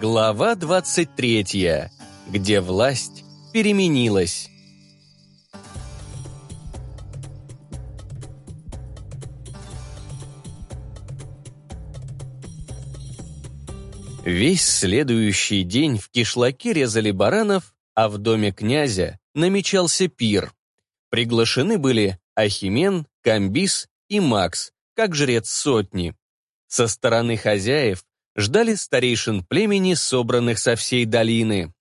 Глава 23. Где власть переменилась. Весь следующий день в кишлаке резали баранов, а в доме князя намечался пир. Приглашены были Ахимен, Камбис и Макс, как жрец сотни. Со стороны хозяев ждали старейшин племени, собранных со всей долины.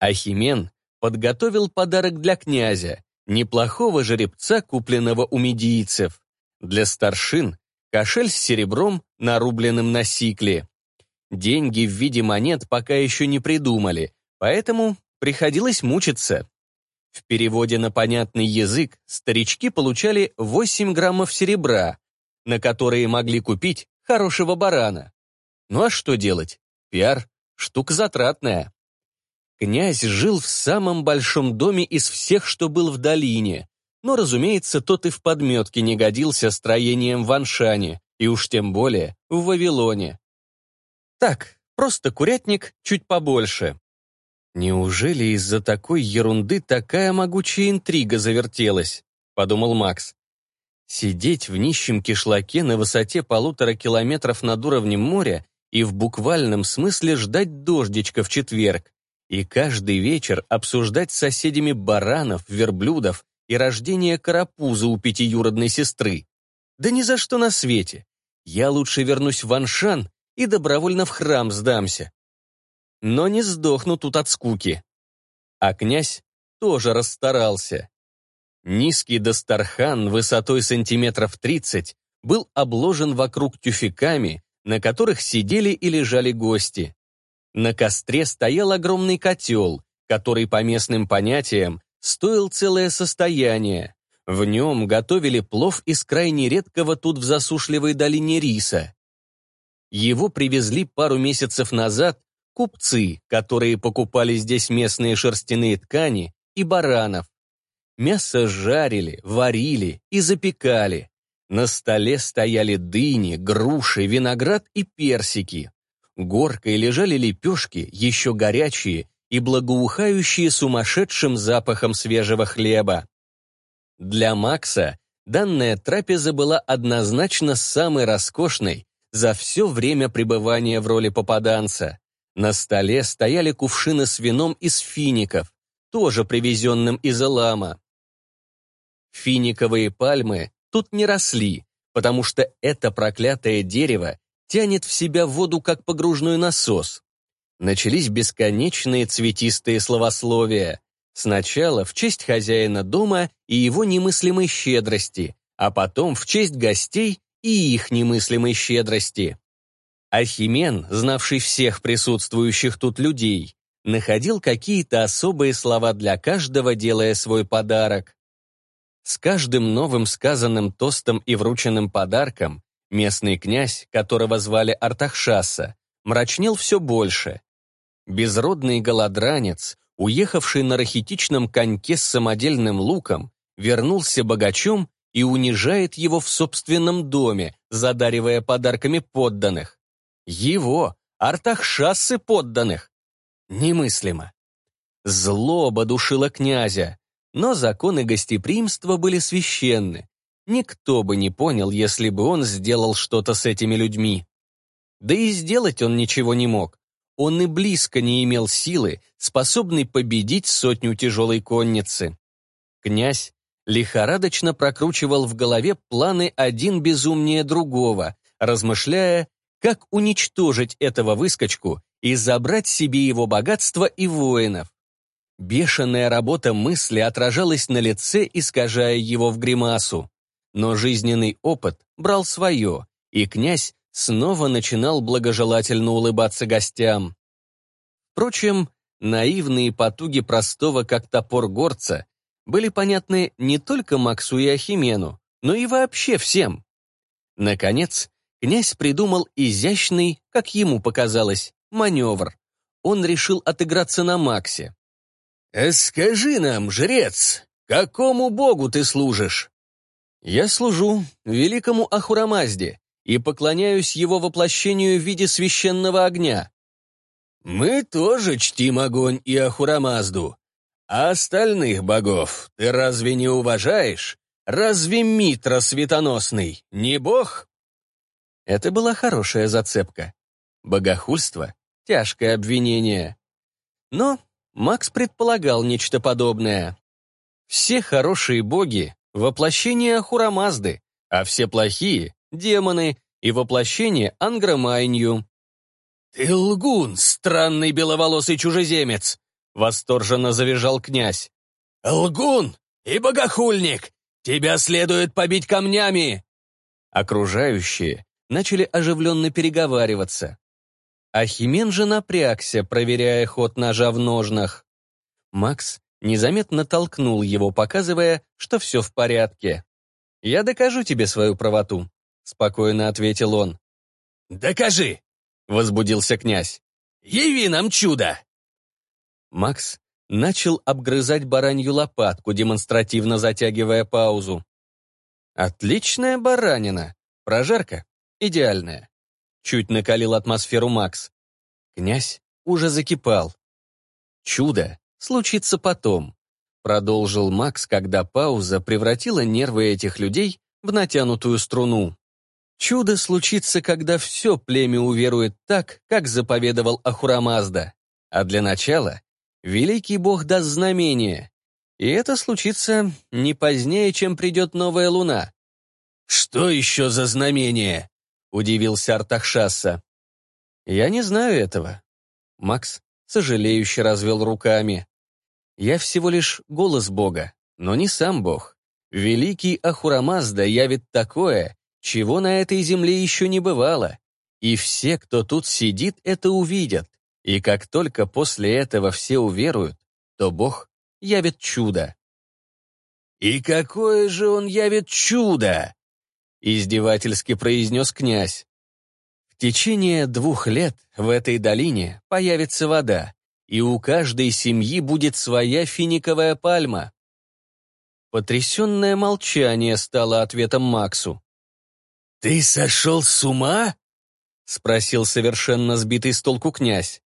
Ахимен подготовил подарок для князя, неплохого жеребца, купленного у медийцев. Для старшин – кошель с серебром, нарубленным на сикле. Деньги в виде монет пока еще не придумали, поэтому приходилось мучиться. В переводе на понятный язык старички получали 8 граммов серебра, на которые могли купить хорошего барана. Ну а что делать? Пиар — штука затратная. Князь жил в самом большом доме из всех, что был в долине. Но, разумеется, тот и в подметке не годился строением в Аншане, и уж тем более в Вавилоне. Так, просто курятник чуть побольше. Неужели из-за такой ерунды такая могучая интрига завертелась? Подумал Макс. Сидеть в нищем кишлаке на высоте полутора километров над уровнем моря и в буквальном смысле ждать дождичка в четверг, и каждый вечер обсуждать с соседями баранов, верблюдов и рождение карапуза у пятиюродной сестры. Да ни за что на свете. Я лучше вернусь в Аншан и добровольно в храм сдамся. Но не сдохну тут от скуки. А князь тоже расстарался. Низкий Дастархан высотой сантиметров 30 был обложен вокруг тюфяками на которых сидели и лежали гости. На костре стоял огромный котел, который по местным понятиям стоил целое состояние. В нем готовили плов из крайне редкого тут в засушливой долине риса. Его привезли пару месяцев назад купцы, которые покупали здесь местные шерстяные ткани и баранов. Мясо жарили, варили и запекали. На столе стояли дыни, груши, виноград и персики. Горкой лежали лепешки, еще горячие и благоухающие сумасшедшим запахом свежего хлеба. Для Макса данная трапеза была однозначно самой роскошной за все время пребывания в роли попаданца. На столе стояли кувшины с вином из фиников, тоже привезенным из Элама. Финиковые пальмы тут не росли, потому что это проклятое дерево тянет в себя воду, как погружной насос. Начались бесконечные цветистые словословия. Сначала в честь хозяина дома и его немыслимой щедрости, а потом в честь гостей и их немыслимой щедрости. Ахимен, знавший всех присутствующих тут людей, находил какие-то особые слова для каждого, делая свой подарок. С каждым новым сказанным тостом и врученным подарком местный князь, которого звали Артахшаса, мрачнел все больше. Безродный голодранец, уехавший на рахитичном коньке с самодельным луком, вернулся богачом и унижает его в собственном доме, задаривая подарками подданных. Его, Артахшасы подданных. Немыслимо. Злоба душила князя. Но законы гостеприимства были священны. Никто бы не понял, если бы он сделал что-то с этими людьми. Да и сделать он ничего не мог. Он и близко не имел силы, способной победить сотню тяжелой конницы. Князь лихорадочно прокручивал в голове планы один безумнее другого, размышляя, как уничтожить этого выскочку и забрать себе его богатство и воинов. Бешеная работа мысли отражалась на лице, искажая его в гримасу. Но жизненный опыт брал свое, и князь снова начинал благожелательно улыбаться гостям. Впрочем, наивные потуги простого как топор горца были понятны не только Максу и Ахимену, но и вообще всем. Наконец, князь придумал изящный, как ему показалось, маневр. Он решил отыграться на Максе. Э, «Скажи нам, жрец, какому богу ты служишь?» «Я служу великому Ахурамазде и поклоняюсь его воплощению в виде священного огня». «Мы тоже чтим огонь и Ахурамазду. А остальных богов ты разве не уважаешь? Разве Митра Светоносный не бог?» Это была хорошая зацепка. Богохульство — тяжкое обвинение. Но Макс предполагал нечто подобное. Все хорошие боги — воплощение Ахурамазды, а все плохие — демоны и воплощение Ангромайнью. «Ты лгун, странный беловолосый чужеземец!» — восторженно завизжал князь. «Лгун и богохульник! Тебя следует побить камнями!» Окружающие начали оживленно переговариваться. Ахимен же напрягся, проверяя ход ножа в ножнах. Макс незаметно толкнул его, показывая, что все в порядке. «Я докажу тебе свою правоту», — спокойно ответил он. «Докажи!» — возбудился князь. «Яви нам чудо!» Макс начал обгрызать баранью лопатку, демонстративно затягивая паузу. «Отличная баранина! Прожарка идеальная!» Чуть накалил атмосферу Макс. Князь уже закипал. Чудо случится потом, продолжил Макс, когда пауза превратила нервы этих людей в натянутую струну. Чудо случится, когда все племя уверует так, как заповедовал Ахурамазда. А для начала великий бог даст знамение. И это случится не позднее, чем придет новая луна. «Что еще за знамение?» — удивился Артахшаса. «Я не знаю этого». Макс сожалеюще развел руками. «Я всего лишь голос Бога, но не сам Бог. Великий Ахурамазда явит такое, чего на этой земле еще не бывало. И все, кто тут сидит, это увидят. И как только после этого все уверуют, то Бог явит чудо». «И какое же он явит чудо!» — издевательски произнес князь. «В течение двух лет в этой долине появится вода, и у каждой семьи будет своя финиковая пальма». Потрясенное молчание стало ответом Максу. «Ты сошел с ума?» — спросил совершенно сбитый с толку князь.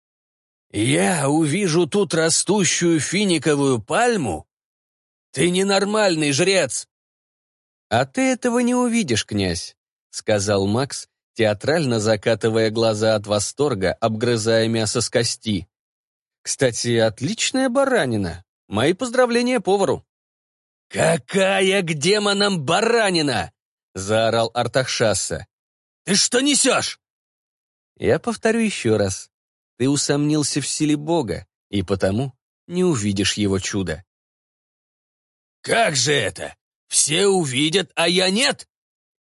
«Я увижу тут растущую финиковую пальму? Ты ненормальный жрец! «А ты этого не увидишь, князь», — сказал Макс, театрально закатывая глаза от восторга, обгрызая мясо с кости. «Кстати, отличная баранина. Мои поздравления повару». «Какая к демонам баранина!» — заорал Артахшаса. «Ты что несешь?» Я повторю еще раз. Ты усомнился в силе Бога, и потому не увидишь его чуда. «Как же это? Все увидят, а я нет!»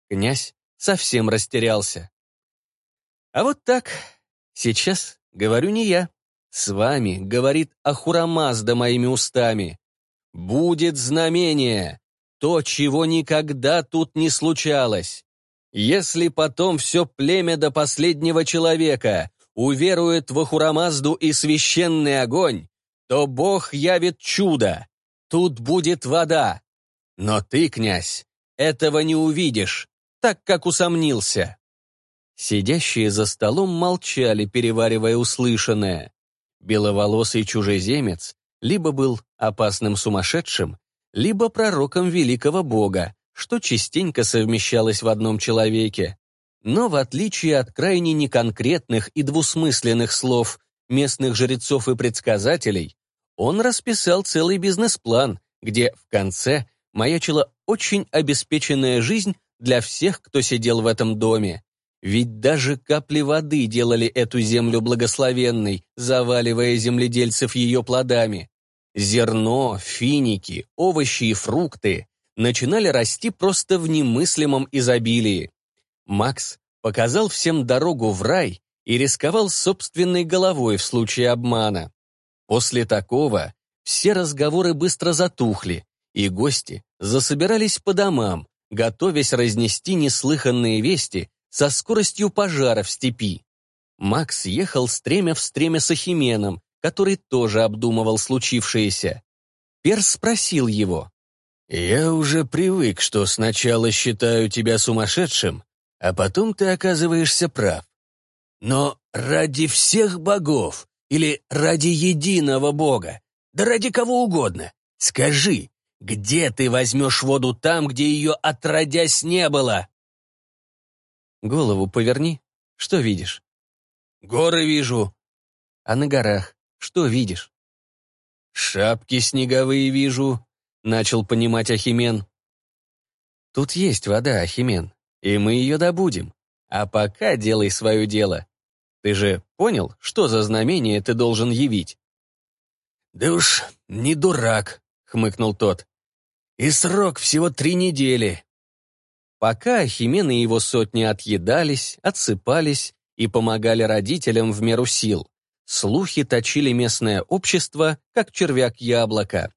Князь совсем растерялся. «А вот так. Сейчас говорю не я. С вами говорит Ахурамазда моими устами. Будет знамение, то, чего никогда тут не случалось. Если потом все племя до последнего человека уверует в Ахурамазду и священный огонь, то Бог явит чудо. Тут будет вода, но ты, князь, этого не увидишь, так как усомнился». Сидящие за столом молчали, переваривая услышанное. Беловолосый чужеземец либо был опасным сумасшедшим, либо пророком великого бога, что частенько совмещалось в одном человеке. Но в отличие от крайне неконкретных и двусмысленных слов местных жрецов и предсказателей, он расписал целый бизнес-план, где в конце маячила очень обеспеченная жизнь для всех, кто сидел в этом доме. Ведь даже капли воды делали эту землю благословенной, заваливая земледельцев ее плодами. Зерно, финики, овощи и фрукты начинали расти просто в немыслимом изобилии. Макс показал всем дорогу в рай и рисковал собственной головой в случае обмана. После такого все разговоры быстро затухли, и гости засобирались по домам, готовясь разнести неслыханные вести со скоростью пожара в степи. Макс ехал стремя в стремя с Ахименом, который тоже обдумывал случившееся. Перс спросил его. «Я уже привык, что сначала считаю тебя сумасшедшим, а потом ты оказываешься прав. Но ради всех богов или ради единого бога, да ради кого угодно, скажи, где ты возьмешь воду там, где ее отродясь не было? Голову поверни. Что видишь? Горы вижу. А на горах что видишь? Шапки снеговые вижу, начал понимать Ахимен. Тут есть вода, Ахимен, и мы ее добудем. А пока делай свое дело. Ты же понял, что за знамение ты должен явить? Да уж, не дурак, хмыкнул тот. И срок всего три недели. Пока Химен и его сотни отъедались, отсыпались и помогали родителям в меру сил, слухи точили местное общество, как червяк яблоко.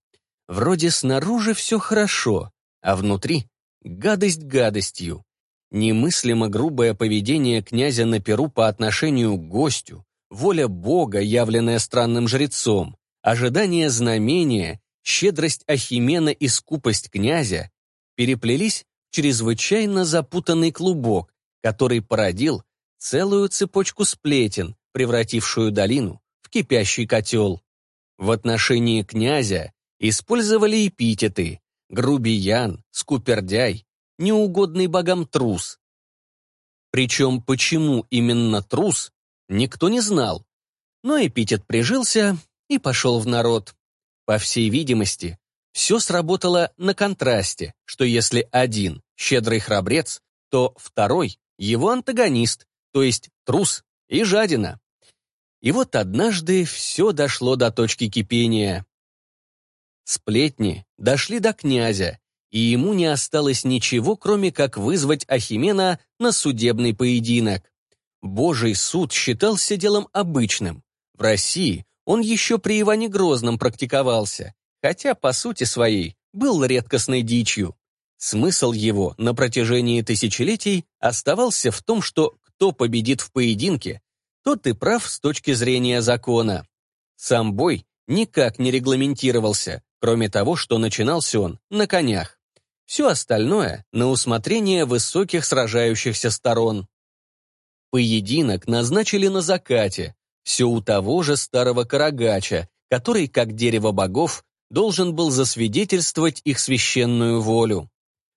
Вроде снаружи все хорошо, а внутри — гадость гадостью. Немыслимо грубое поведение князя на Перу по отношению к гостю, воля Бога, явленная странным жрецом, ожидание знамения щедрость Ахимена и скупость князя переплелись в чрезвычайно запутанный клубок, который породил целую цепочку сплетен, превратившую долину в кипящий котел. В отношении князя использовали эпитеты грубиян, скупердяй, неугодный богам трус. Причем почему именно трус, никто не знал. Но эпитет прижился и пошел в народ. По всей видимости, все сработало на контрасте, что если один – щедрый храбрец, то второй – его антагонист, то есть трус и жадина. И вот однажды все дошло до точки кипения. Сплетни дошли до князя, и ему не осталось ничего, кроме как вызвать Ахимена на судебный поединок. Божий суд считался делом обычным. В России он еще при Иване Грозном практиковался, хотя, по сути своей, был редкостной дичью. Смысл его на протяжении тысячелетий оставался в том, что кто победит в поединке, тот и прав с точки зрения закона. Сам бой никак не регламентировался, кроме того, что начинался он на конях. Все остальное — на усмотрение высоких сражающихся сторон. Поединок назначили на закате, все у того же старого карагача, который, как дерево богов, должен был засвидетельствовать их священную волю.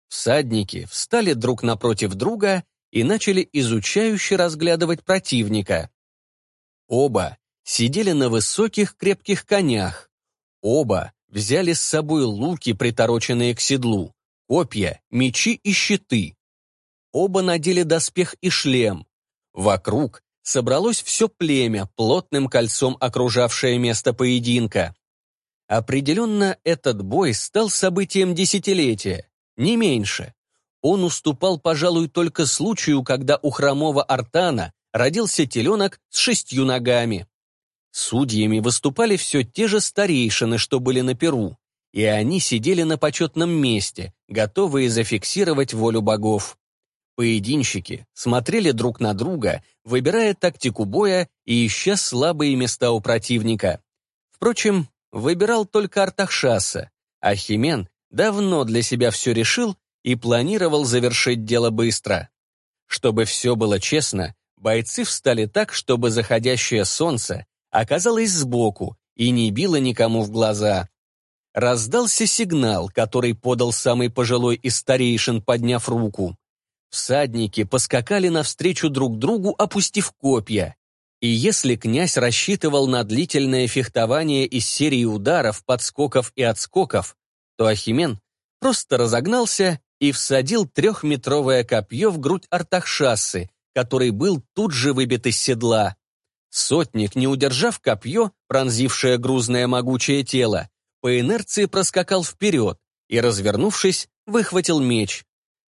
Всадники встали друг напротив друга и начали изучающе разглядывать противника. Оба сидели на высоких крепких конях. Оба взяли с собой луки, притороченные к седлу, копья, мечи и щиты. Оба надели доспех и шлем. Вокруг собралось все племя, плотным кольцом окружавшее место поединка. Определенно, этот бой стал событием десятилетия, не меньше. Он уступал, пожалуй, только случаю, когда у хромого Артана родился теленок с шестью ногами. Судьями выступали все те же старейшины, что были на Перу, и они сидели на почетном месте, готовые зафиксировать волю богов. Поединщики смотрели друг на друга, выбирая тактику боя и ища слабые места у противника. Впрочем, выбирал только Артахшаса, а Химен давно для себя все решил и планировал завершить дело быстро. Чтобы все было честно, бойцы встали так, чтобы заходящее солнце оказалось сбоку и не било никому в глаза. Раздался сигнал, который подал самый пожилой из старейшин, подняв руку. Всадники поскакали навстречу друг другу, опустив копья. И если князь рассчитывал на длительное фехтование из серии ударов, подскоков и отскоков, то Ахимен просто разогнался и всадил трехметровое копье в грудь Артахшасы, который был тут же выбит из седла. Сотник, не удержав копье, пронзившее грузное могучее тело, по инерции проскакал вперед и, развернувшись, выхватил меч.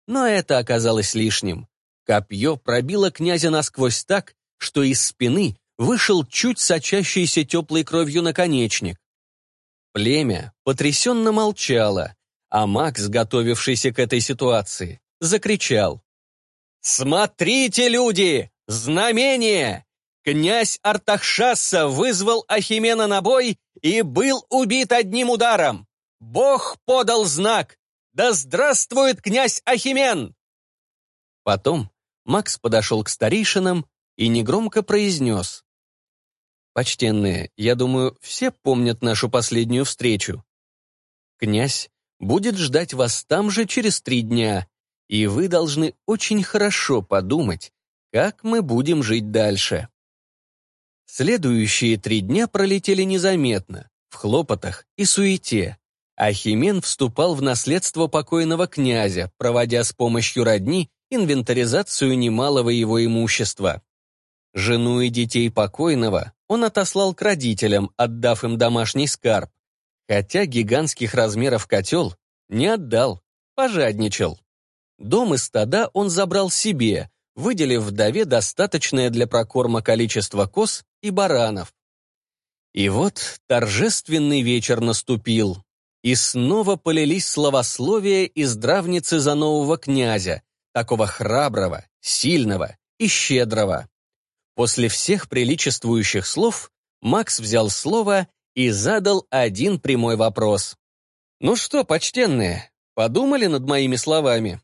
Но это оказалось лишним. Копье пробило князя насквозь так, что из спины вышел чуть сочащийся теплой кровью наконечник. Племя потрясенно молчало, а Макс, готовившийся к этой ситуации, закричал. «Смотрите, люди! Знамение! Князь Артахшаса вызвал Ахимена на бой и был убит одним ударом! Бог подал знак! «Да здравствует князь Ахимен!» Потом Макс подошел к старейшинам и негромко произнес. «Почтенные, я думаю, все помнят нашу последнюю встречу. Князь будет ждать вас там же через три дня, и вы должны очень хорошо подумать, как мы будем жить дальше». Следующие три дня пролетели незаметно, в хлопотах и суете. Ахимен вступал в наследство покойного князя, проводя с помощью родни инвентаризацию немалого его имущества. Жену и детей покойного он отослал к родителям, отдав им домашний скарб, хотя гигантских размеров котел не отдал, пожадничал. Дом и стада он забрал себе, выделив вдове достаточное для прокорма количество коз и баранов. И вот торжественный вечер наступил. И снова полились словословия из здравницы за нового князя, такого храброго, сильного и щедрого. После всех приличествующих слов Макс взял слово и задал один прямой вопрос. «Ну что, почтенные, подумали над моими словами?»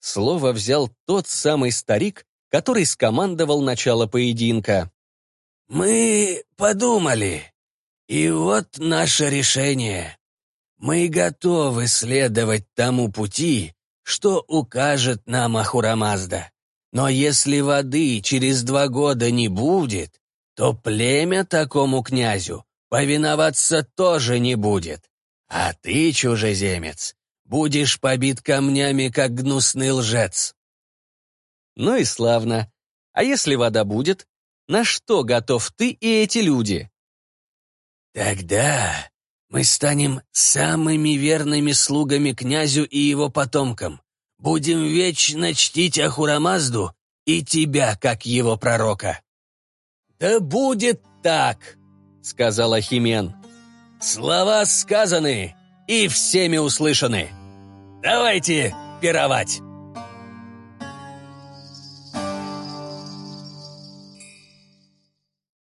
Слово взял тот самый старик, который скомандовал начало поединка. «Мы подумали», и вот наше решение. Мы готовы следовать тому пути, что укажет нам Ахурамазда. Но если воды через два года не будет, то племя такому князю повиноваться тоже не будет. А ты, чужеземец, будешь побит камнями, как гнусный лжец. Ну и славно. А если вода будет, на что готов ты и эти люди? Тогда мы станем самыми верными слугами князю и его потомкам. Будем вечно чтить Ахурамазду и тебя, как его пророка». «Да будет так», — сказал Ахимен. «Слова сказаны и всеми услышаны. Давайте пировать».